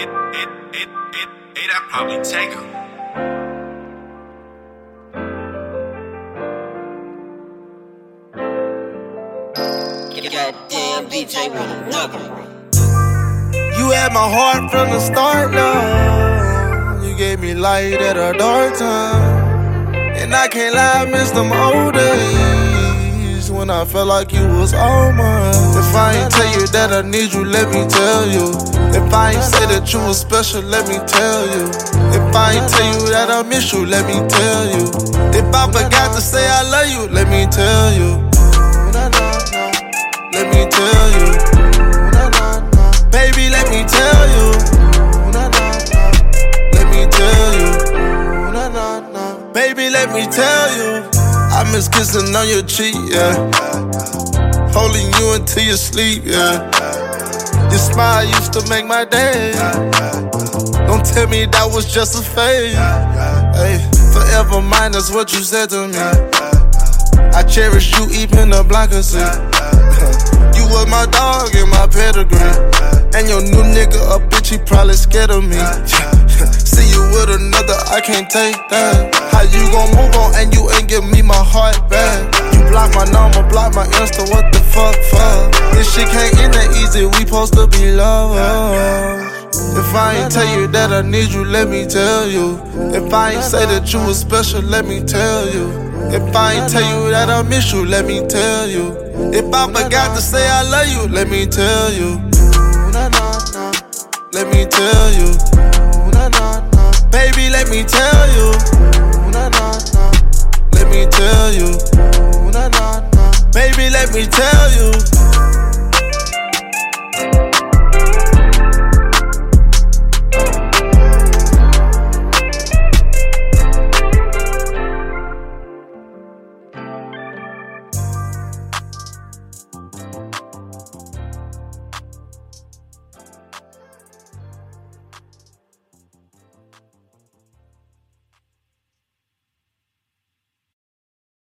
it, it, it, it, it, I probably take her. Goddamn DJ with another. You had my heart from the start, love. You gave me light at a dark time. And I can't lie, I miss them old days when I felt like you was all mine. That I need you, let me tell you. If I ain't say that you was special, let me tell you. If I ain't tell you that I miss you, let me tell you. If I forgot to say I love you, let me tell you. Let me tell you. Baby, let me tell you. Let me tell you. Baby, let me tell you. I miss kissing on your cheek, yeah. Holding you until you sleep, yeah. Your smile used to make my day. Don't tell me that was just a phase. Hey, forever that's what you said to me. I cherish you even the blacker sea. You was my dog and my pedigree. And your new nigga a bitch, he probably scared of me. See you with another, I can't take that. How you gon' move on and you ain't give me my heart back? You block my number, block my Insta, what fuck, fuck? This shit can't end that easy, we supposed to be lovers. If I ain't tell you that I need you, let me tell you. If I ain't say that you was special, let me tell you. If I ain't tell you that I miss you, let me tell you. If I forgot to say I love you, let me tell you. Let me tell you. Let me tell you.